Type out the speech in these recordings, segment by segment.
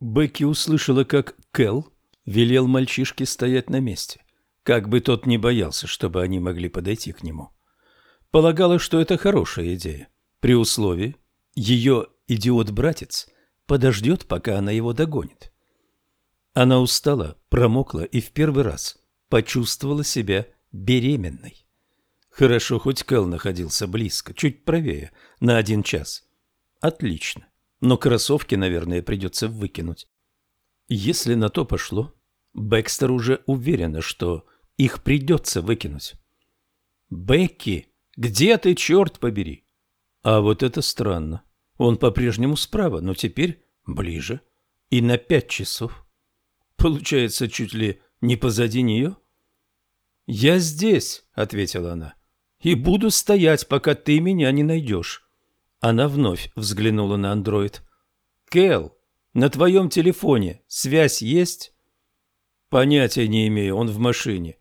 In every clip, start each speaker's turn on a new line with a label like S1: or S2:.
S1: Бекки услышала, как Кэл велел мальчишке стоять на месте, как бы тот не боялся, чтобы они могли подойти к нему. Полагала, что это хорошая идея, при условии, ее идиот-братец подождет, пока она его догонит. Она устала, промокла и в первый раз почувствовала себя беременной. Хорошо, хоть Кэл находился близко, чуть правее, на один час. Отлично, но кроссовки, наверное, придется выкинуть. Если на то пошло, Бекстер уже уверена, что их придется выкинуть. «Бекки, где ты, черт побери?» А вот это странно. Он по-прежнему справа, но теперь ближе. И на пять часов. Получается, чуть ли не позади нее? «Я здесь», — ответила она, — «и буду стоять, пока ты меня не найдешь». Она вновь взглянула на андроид. «Кэл, на твоем телефоне связь есть?» «Понятия не имею, он в машине.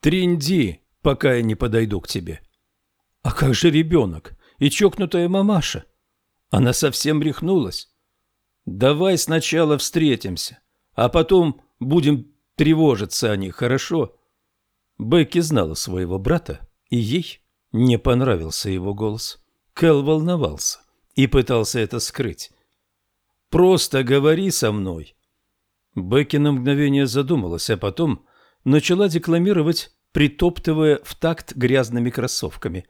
S1: Тринди, пока я не подойду к тебе». «А как же ребенок и чокнутая мамаша?» Она совсем рехнулась. «Давай сначала встретимся, а потом будем тревожиться о них, хорошо?» Бекки знала своего брата, и ей не понравился его голос. Кэл волновался и пытался это скрыть. «Просто говори со мной». Бекки на мгновение задумалась, а потом начала декламировать, притоптывая в такт грязными кроссовками.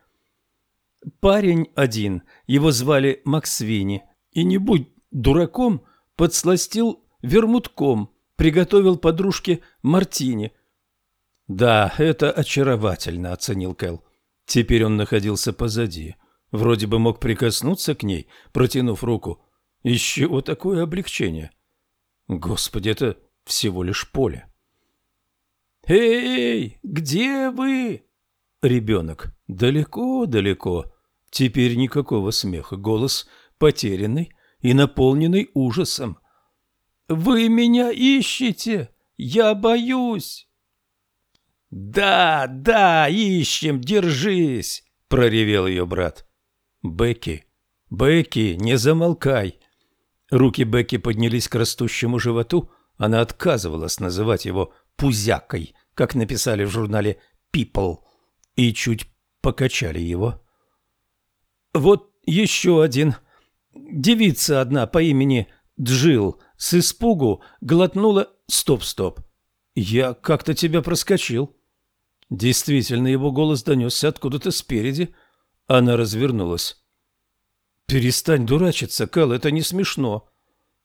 S1: Парень один, его звали Максвини, и не будь дураком, подсластил вермутком, приготовил подружке мартини. «Да, это очаровательно», — оценил Кэл. Теперь он находился позади. Вроде бы мог прикоснуться к ней, протянув руку. Из чего такое облегчение? Господи, это всего лишь поле. «Эй, где вы?» Ребенок. Далеко-далеко. Теперь никакого смеха. Голос потерянный и наполненный ужасом. «Вы меня ищете? Я боюсь!» «Да, да, ищем, держись!» — проревел ее брат. «Бекки, Бекки, не замолкай!» Руки Бекки поднялись к растущему животу. Она отказывалась называть его «пузякой», как написали в журнале «People», и чуть покачали его. «Вот еще один. Девица одна по имени Джил с испугу глотнула... Стоп, стоп. Я как-то тебя проскочил». Действительно, его голос донесся откуда-то спереди. Она развернулась. «Перестань дурачиться, Кэл, это не смешно».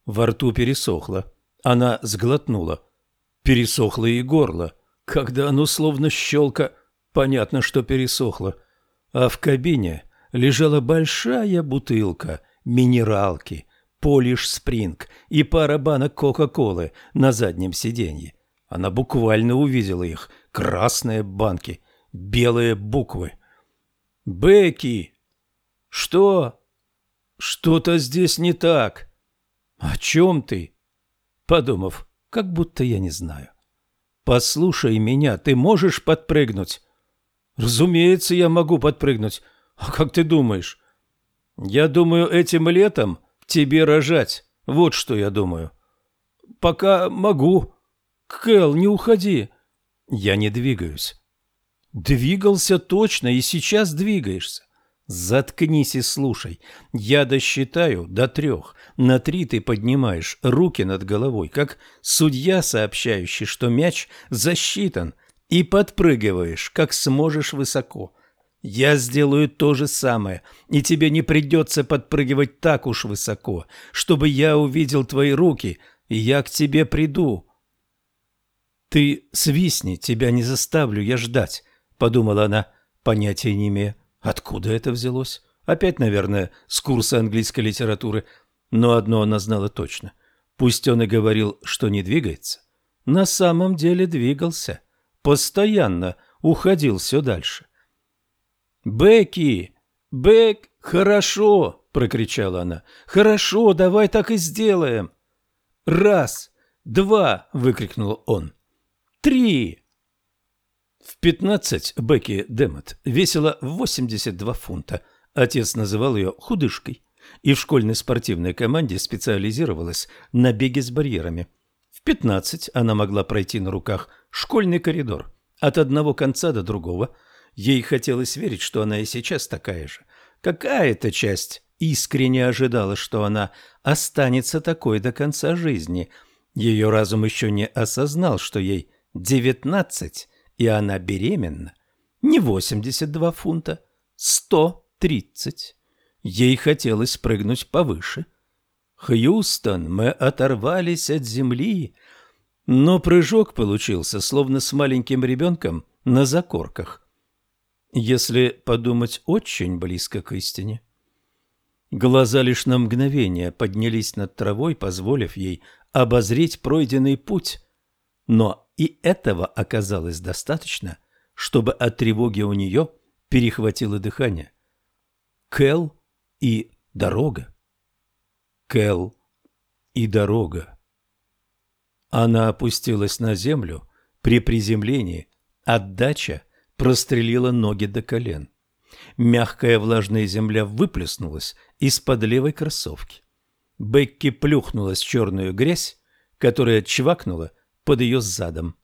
S1: Во рту пересохло. Она сглотнула. Пересохло и горло. Когда оно словно щелка, понятно, что пересохло. А в кабине лежала большая бутылка минералки, полиш спринг и пара банок Кока-Колы на заднем сиденье. Она буквально увидела их. Красные банки, белые буквы. «Бекки!» «Что?» «Что-то здесь не так». «О чем ты?» Подумав, как будто я не знаю. «Послушай меня, ты можешь подпрыгнуть?» «Разумеется, я могу подпрыгнуть. А как ты думаешь?» «Я думаю, этим летом тебе рожать. Вот что я думаю». «Пока могу». «Кэл, не уходи». «Я не двигаюсь». «Двигался точно и сейчас двигаешься. Заткнись и слушай. Я досчитаю до трех. На три ты поднимаешь руки над головой, как судья, сообщающий, что мяч засчитан, и подпрыгиваешь, как сможешь высоко. Я сделаю то же самое, и тебе не придется подпрыгивать так уж высоко, чтобы я увидел твои руки, и я к тебе приду. Ты свистни, тебя не заставлю я ждать, подумала она, понятия не имея. Откуда это взялось? Опять, наверное, с курса английской литературы. Но одно она знала точно. Пусть он и говорил, что не двигается, на самом деле двигался. Постоянно уходил все дальше. «Бекки! Бек! Хорошо!» – прокричала она. «Хорошо, давай так и сделаем!» «Раз! Два!» – выкрикнул он. «Три!» В 15 Бекки Демот весила 82 фунта. Отец называл ее худышкой. и в школьной спортивной команде специализировалась на беге с барьерами. В 15 она могла пройти на руках школьный коридор от одного конца до другого. Ей хотелось верить, что она и сейчас такая же. Какая-то часть искренне ожидала, что она останется такой до конца жизни. Ее разум еще не осознал, что ей девятнадцать, и она беременна. Не восемьдесят два фунта, сто тридцать. Ей хотелось прыгнуть повыше. «Хьюстон, мы оторвались от земли!» Но прыжок получился, словно с маленьким ребенком на закорках. Если подумать очень близко к истине – Глаза лишь на мгновение поднялись над травой, позволив ей обозреть пройденный путь. Но и этого оказалось достаточно, чтобы от тревоги у нее перехватило дыхание. Кэл и дорога. Кэл и дорога. Она опустилась на землю. При приземлении отдача прострелила ноги до колен. Мягкая влажная земля выплеснулась из-под левой кроссовки. Бекки плюхнулась в черную грязь, которая чвакнула под ее задом.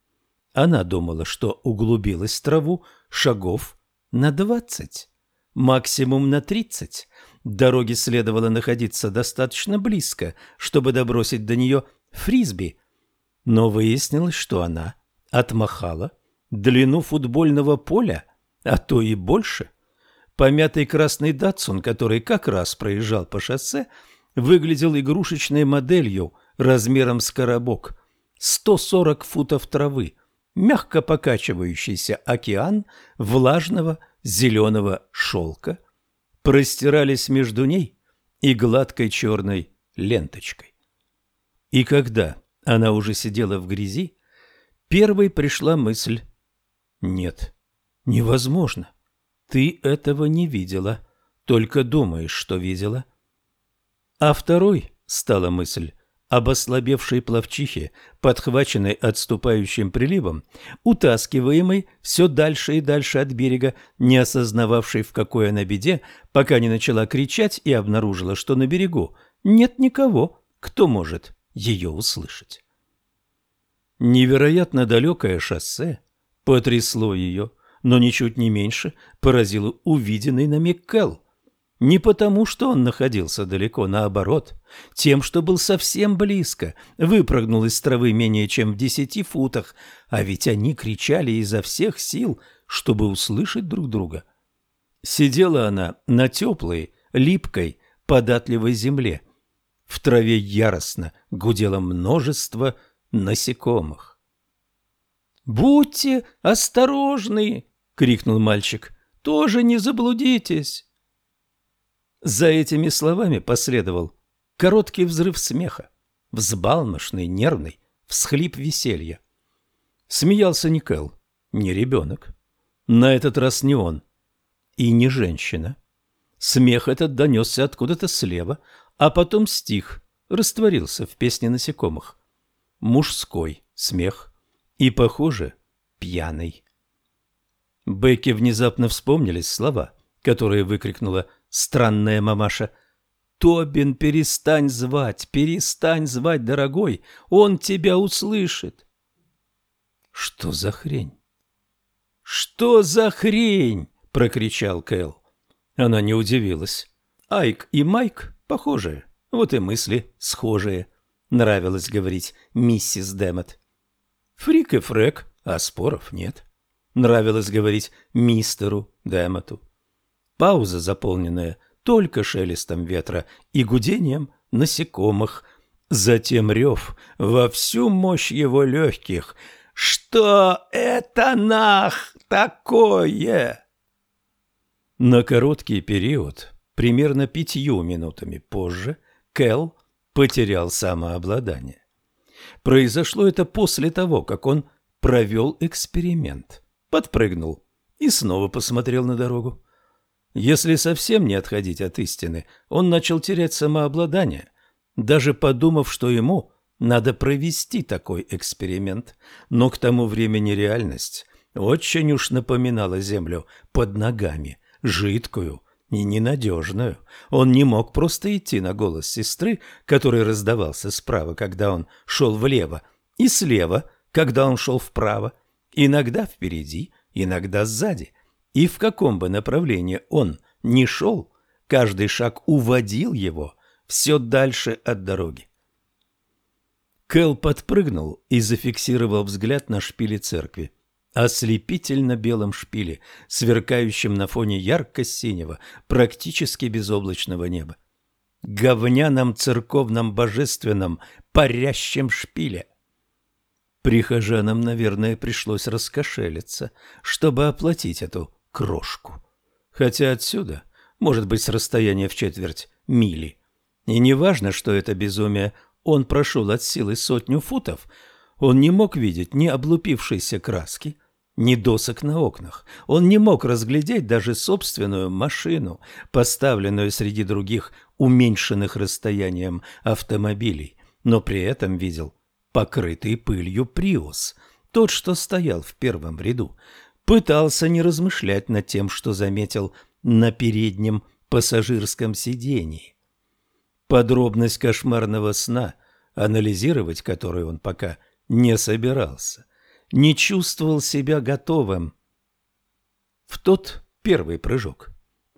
S1: Она думала, что углубилась в траву шагов на двадцать, максимум на тридцать. Дороге следовало находиться достаточно близко, чтобы добросить до нее фрисби. Но выяснилось, что она отмахала длину футбольного поля, а то и больше – Помятый красный Датсун, который как раз проезжал по шоссе, выглядел игрушечной моделью размером с коробок. 140 футов травы, мягко покачивающийся океан влажного зеленого шелка простирались между ней и гладкой черной ленточкой. И когда она уже сидела в грязи, первой пришла мысль «Нет, невозможно. Ты этого не видела, только думаешь, что видела. А второй, стала мысль, об ослабевшей пловчихе, подхваченной отступающим приливом, утаскиваемой все дальше и дальше от берега, не осознававшей, в какой она беде, пока не начала кричать и обнаружила, что на берегу нет никого, кто может ее услышать. Невероятно далекое шоссе потрясло ее, но ничуть не меньше поразил увиденный на Миккел. Не потому, что он находился далеко, наоборот, тем, что был совсем близко, выпрыгнул из травы менее чем в десяти футах, а ведь они кричали изо всех сил, чтобы услышать друг друга. Сидела она на теплой, липкой, податливой земле. В траве яростно гудело множество насекомых. «Будьте осторожны!» крикнул мальчик. Тоже не заблудитесь. За этими словами последовал короткий взрыв смеха, взбалмошный, нервный, всхлип веселья. Смеялся не не ребенок. На этот раз не он и не женщина. Смех этот донесся откуда-то слева, а потом стих, растворился в песне насекомых. Мужской смех и, похоже, пьяный. Бекке внезапно вспомнились слова, которые выкрикнула странная мамаша. «Тобин, перестань звать, перестань звать, дорогой, он тебя услышит!» «Что за хрень?» «Что за хрень?» — прокричал Кэл. Она не удивилась. Айк и Майк похожие, вот и мысли схожие. Нравилось говорить миссис Дэмот. Фрик и Фрек, а споров нет нравилось говорить мистеру Демоту. Пауза, заполненная только шелестом ветра и гудением насекомых. Затем рев во всю мощь его легких. «Что это нах такое?» На короткий период, примерно пятью минутами позже, Кэл потерял самообладание. Произошло это после того, как он провел эксперимент подпрыгнул и снова посмотрел на дорогу. Если совсем не отходить от истины, он начал терять самообладание, даже подумав, что ему надо провести такой эксперимент. Но к тому времени реальность очень уж напоминала землю под ногами, жидкую, и ненадежную. Он не мог просто идти на голос сестры, который раздавался справа, когда он шел влево, и слева, когда он шел вправо, иногда впереди, иногда сзади. И в каком бы направлении он ни шел, каждый шаг уводил его все дальше от дороги. Кэл подпрыгнул и зафиксировал взгляд на шпиле церкви ослепительно белом шпиле, сверкающем на фоне ярко-синего, практически безоблачного неба. Говняном церковном божественном парящем шпиле. Прихожанам, наверное, пришлось раскошелиться, чтобы оплатить эту крошку. Хотя отсюда может быть с расстояния в четверть мили. И не важно, что это безумие, он прошел от силы сотню футов, он не мог видеть ни облупившейся краски, ни досок на окнах. Он не мог разглядеть даже собственную машину, поставленную среди других уменьшенных расстоянием автомобилей, но при этом видел покрытый пылью Приус, тот, что стоял в первом ряду. Пытался не размышлять над тем, что заметил на переднем пассажирском сидении. Подробность кошмарного сна, анализировать который он пока не собирался, не чувствовал себя готовым. В тот первый прыжок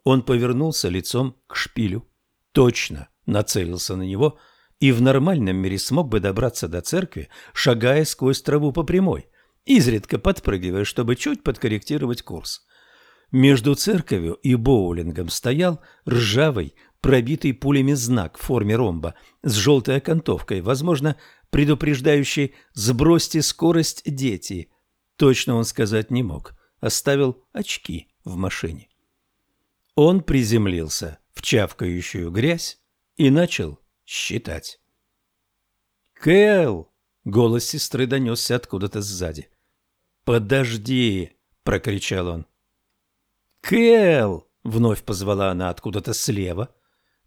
S1: он повернулся лицом к шпилю, точно нацелился на него и в нормальном мире смог бы добраться до церкви, шагая сквозь траву по прямой, изредка подпрыгивая, чтобы чуть подкорректировать курс. Между церковью и боулингом стоял ржавый, пробитый пулями знак в форме ромба с желтой окантовкой, возможно, предупреждающий «сбросьте скорость, дети». Точно он сказать не мог, оставил очки в машине. Он приземлился в чавкающую грязь и начал считать. «Кэл!» — голос сестры донесся откуда-то сзади. «Подожди!» — прокричал он. «Кэл!» — вновь позвала она откуда-то слева.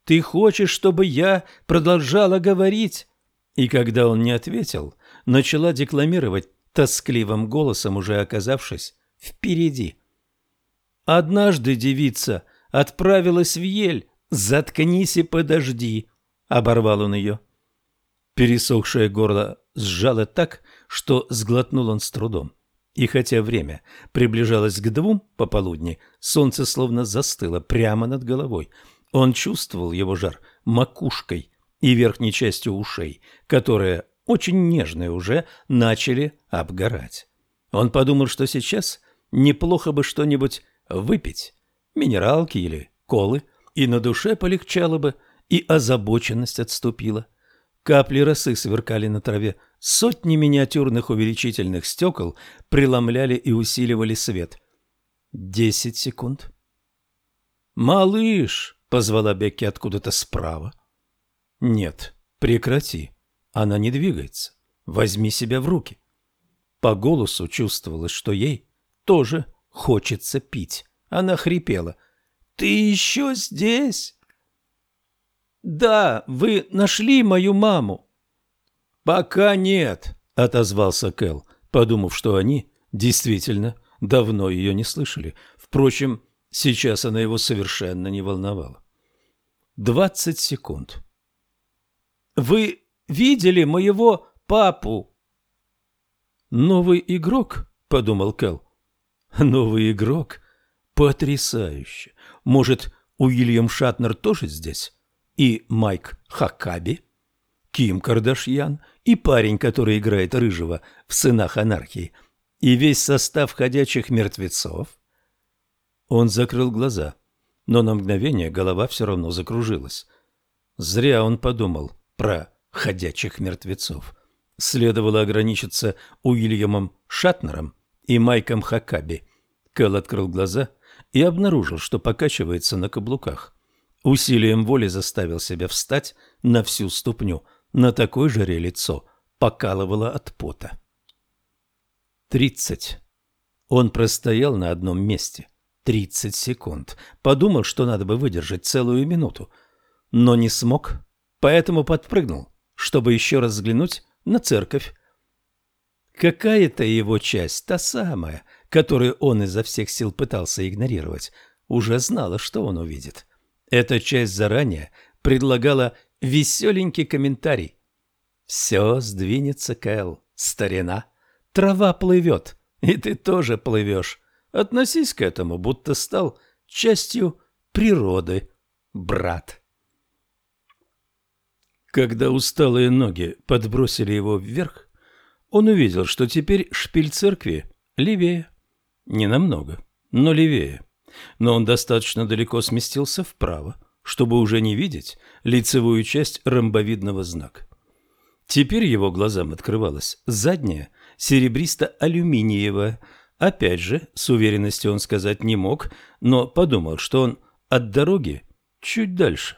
S1: «Ты хочешь, чтобы я продолжала говорить?» И когда он не ответил, начала декламировать тоскливым голосом, уже оказавшись впереди. «Однажды девица отправилась в ель, заткнись и подожди», — оборвал он ее. Пересохшее горло сжало так, что сглотнул он с трудом. И хотя время приближалось к двум пополудни, солнце словно застыло прямо над головой. Он чувствовал его жар макушкой и верхней частью ушей, которые, очень нежные уже, начали обгорать. Он подумал, что сейчас неплохо бы что-нибудь выпить, минералки или колы, и на душе полегчало бы, и озабоченность отступила. Капли росы сверкали на траве, сотни миниатюрных увеличительных стекол преломляли и усиливали свет. Десять секунд. «Малыш!» — позвала Бекки откуда-то справа. Нет, прекрати. Она не двигается. Возьми себя в руки. По голосу чувствовалось, что ей тоже хочется пить. Она хрипела. «Ты еще здесь?» «Да, вы нашли мою маму». «Пока нет», — отозвался Кэл, подумав, что они действительно давно ее не слышали. Впрочем, сейчас она его совершенно не волновала. Двадцать секунд. Вы видели моего папу? Новый игрок, подумал Кэл. Новый игрок? Потрясающе. Может, Уильям Шатнер тоже здесь? И Майк Хакаби? Ким Кардашьян? И парень, который играет Рыжего в «Сынах анархии»? И весь состав ходячих мертвецов? Он закрыл глаза, но на мгновение голова все равно закружилась. Зря он подумал – про ходячих мертвецов. Следовало ограничиться Уильямом Шатнером и Майком Хакаби. Кэл открыл глаза и обнаружил, что покачивается на каблуках. Усилием воли заставил себя встать на всю ступню. На такой жаре лицо покалывало от пота. Тридцать. Он простоял на одном месте. Тридцать секунд. Подумал, что надо бы выдержать целую минуту. Но не смог поэтому подпрыгнул, чтобы еще раз взглянуть на церковь. Какая-то его часть, та самая, которую он изо всех сил пытался игнорировать, уже знала, что он увидит. Эта часть заранее предлагала веселенький комментарий. «Все сдвинется, Кэл, старина. Трава плывет, и ты тоже плывешь. Относись к этому, будто стал частью природы, брат». Когда усталые ноги подбросили его вверх, он увидел, что теперь шпиль церкви левее. Не намного, но левее. Но он достаточно далеко сместился вправо, чтобы уже не видеть лицевую часть ромбовидного знака. Теперь его глазам открывалась задняя, серебристо-алюминиевая. Опять же, с уверенностью он сказать не мог, но подумал, что он от дороги чуть дальше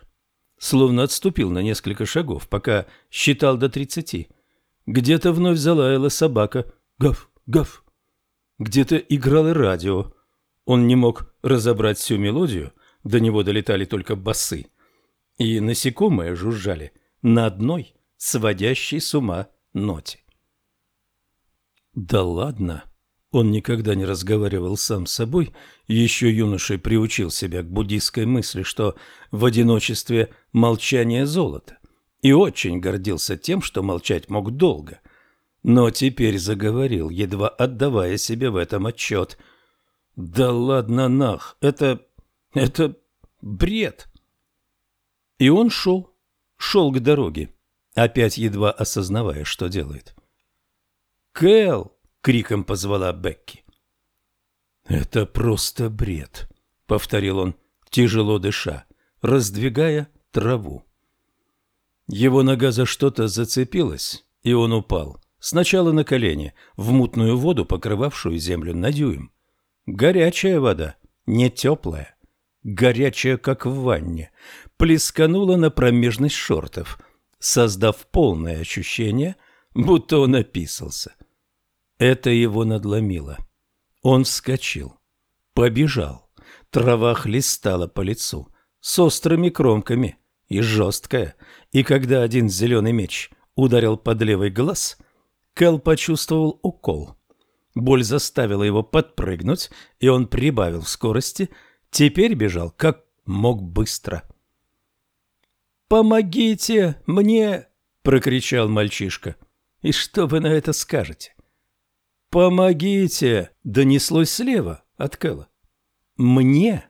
S1: словно отступил на несколько шагов, пока считал до тридцати. Где-то вновь залаяла собака. Гав, гав. Где-то играло радио. Он не мог разобрать всю мелодию, до него долетали только басы. И насекомые жужжали на одной сводящей с ума ноте. «Да ладно!» Он никогда не разговаривал сам с собой, еще юношей приучил себя к буддийской мысли, что в одиночестве молчание золото, и очень гордился тем, что молчать мог долго. Но теперь заговорил, едва отдавая себе в этом отчет. «Да ладно нах, это... это бред!» И он шел, шел к дороге, опять едва осознавая, что делает. «Кэл!» криком позвала Бекки. «Это просто бред», — повторил он, тяжело дыша, раздвигая траву. Его нога за что-то зацепилась, и он упал. Сначала на колени, в мутную воду, покрывавшую землю на дюйм. Горячая вода, не теплая, горячая, как в ванне, плесканула на промежность шортов, создав полное ощущение, будто он описался — это его надломило. Он вскочил, побежал. Трава хлестала по лицу, с острыми кромками и жесткая. И когда один зеленый меч ударил под левый глаз, Кэл почувствовал укол. Боль заставила его подпрыгнуть, и он прибавил в скорости. Теперь бежал, как мог быстро. «Помогите мне!» — прокричал мальчишка. «И что вы на это скажете?» «Помогите!» — донеслось слева от Кэлла. «Мне?»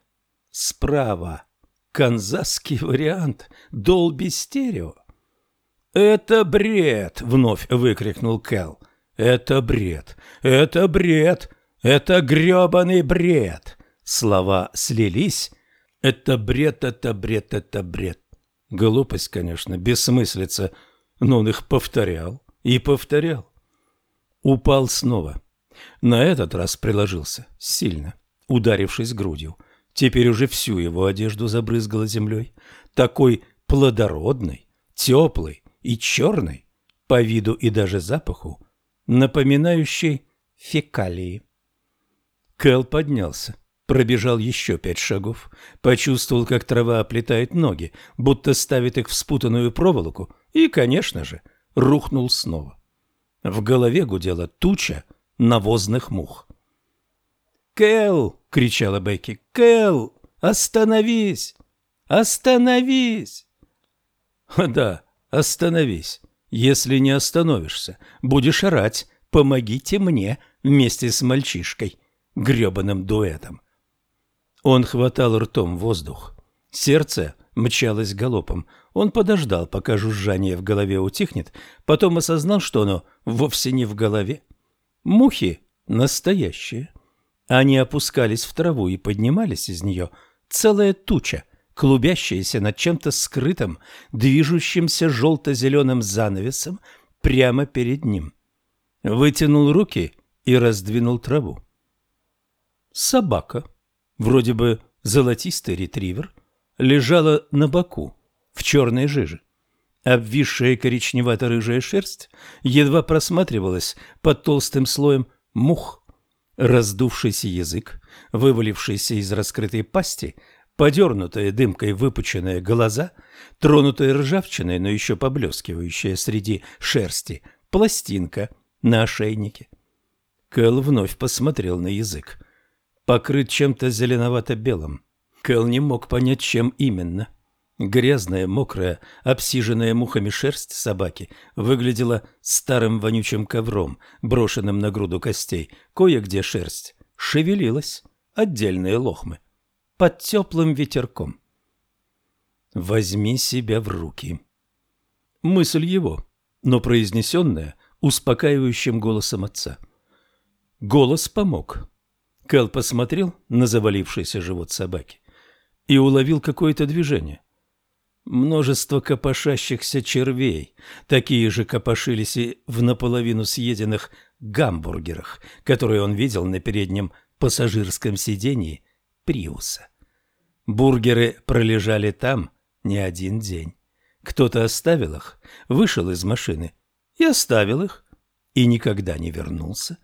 S1: «Справа. Канзасский вариант. Долби стерео». «Это бред!» — вновь выкрикнул Кэл. «Это бред! Это бред! Это грёбаный бред!» Слова слились. «Это бред, это бред, это бред!» Глупость, конечно, бессмыслица, но он их повторял и повторял упал снова. На этот раз приложился сильно, ударившись грудью. Теперь уже всю его одежду забрызгала землей. Такой плодородный, теплый и черный, по виду и даже запаху, напоминающий фекалии. Кэл поднялся, пробежал еще пять шагов, почувствовал, как трава оплетает ноги, будто ставит их в спутанную проволоку, и, конечно же, рухнул снова. В голове гудела туча навозных мух. «Кэл!» — кричала Бекки. «Кэл! Остановись! Остановись!» «Да, остановись. Если не остановишься, будешь орать. Помогите мне вместе с мальчишкой, грёбаным дуэтом». Он хватал ртом воздух. Сердце мчалось галопом. Он подождал, пока жужжание в голове утихнет, потом осознал, что оно вовсе не в голове. Мухи настоящие. Они опускались в траву и поднимались из нее целая туча, клубящаяся над чем-то скрытым, движущимся желто-зеленым занавесом прямо перед ним. Вытянул руки и раздвинул траву. Собака, вроде бы золотистый ретривер, лежала на боку, в черной жиже. Обвисшая коричневато-рыжая шерсть едва просматривалась под толстым слоем мух. Раздувшийся язык, вывалившийся из раскрытой пасти, подернутые дымкой выпученные глаза, тронутые ржавчиной, но еще поблескивающая среди шерсти, пластинка на ошейнике. Кэл вновь посмотрел на язык. Покрыт чем-то зеленовато-белым, Кэл не мог понять, чем именно. Грязная, мокрая, обсиженная мухами шерсть собаки выглядела старым вонючим ковром, брошенным на груду костей. Кое-где шерсть шевелилась, отдельные лохмы, под теплым ветерком. «Возьми себя в руки». Мысль его, но произнесенная успокаивающим голосом отца. Голос помог. Кэл посмотрел на завалившийся живот собаки и уловил какое-то движение. Множество копошащихся червей, такие же копошились и в наполовину съеденных гамбургерах, которые он видел на переднем пассажирском сидении Приуса. Бургеры пролежали там не один день. Кто-то оставил их, вышел из машины и оставил их, и никогда не вернулся.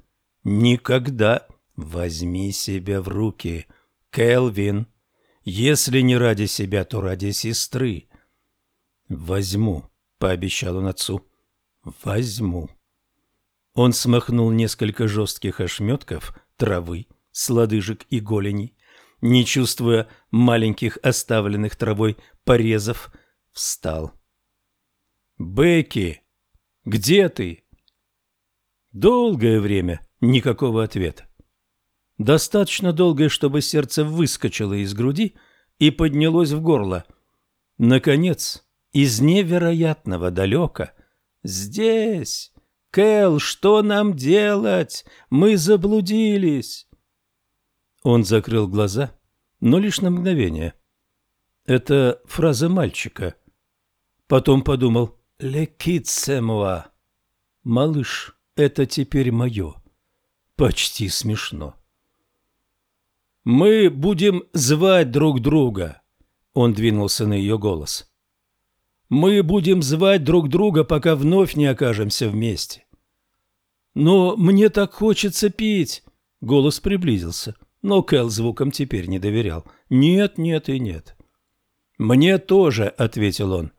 S1: Никогда. Возьми себя в руки, Келвин. Если не ради себя, то ради сестры. Возьму, пообещал он отцу. Возьму. Он смахнул несколько жестких ошметков травы с лодыжек и голеней, не чувствуя маленьких оставленных травой порезов, встал. «Бекки, где ты?» Долгое время никакого ответа. Достаточно долгое, чтобы сердце выскочило из груди и поднялось в горло. Наконец, из невероятного далека, здесь, Кэл, что нам делать? Мы заблудились. Он закрыл глаза, но лишь на мгновение. Это фраза мальчика. Потом подумал «Лекитсемуа». «Малыш, это теперь мое». Почти смешно. «Мы будем звать друг друга», — он двинулся на ее голос. «Мы будем звать друг друга, пока вновь не окажемся вместе». «Но мне так хочется пить», — голос приблизился, но Кэл звуком теперь не доверял. «Нет, нет и нет». «Мне тоже», — ответил он.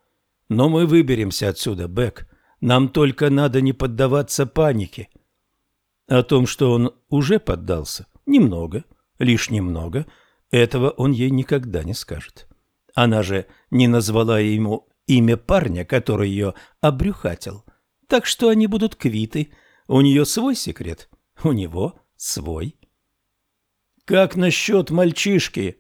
S1: «Но мы выберемся отсюда, Бэк. Нам только надо не поддаваться панике». О том, что он уже поддался, немного, лишь немного, этого он ей никогда не скажет. Она же не назвала ему имя парня, который ее обрюхатил. Так что они будут квиты. У нее свой секрет, у него свой. «Как насчет мальчишки?»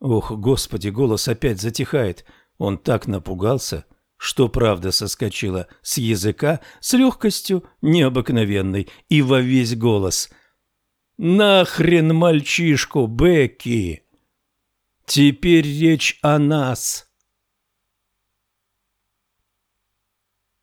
S1: Ох, господи, голос опять затихает. Он так напугался, что правда соскочила с языка с легкостью необыкновенной и во весь голос. «Нахрен мальчишку, Бекки!» «Теперь речь о нас!»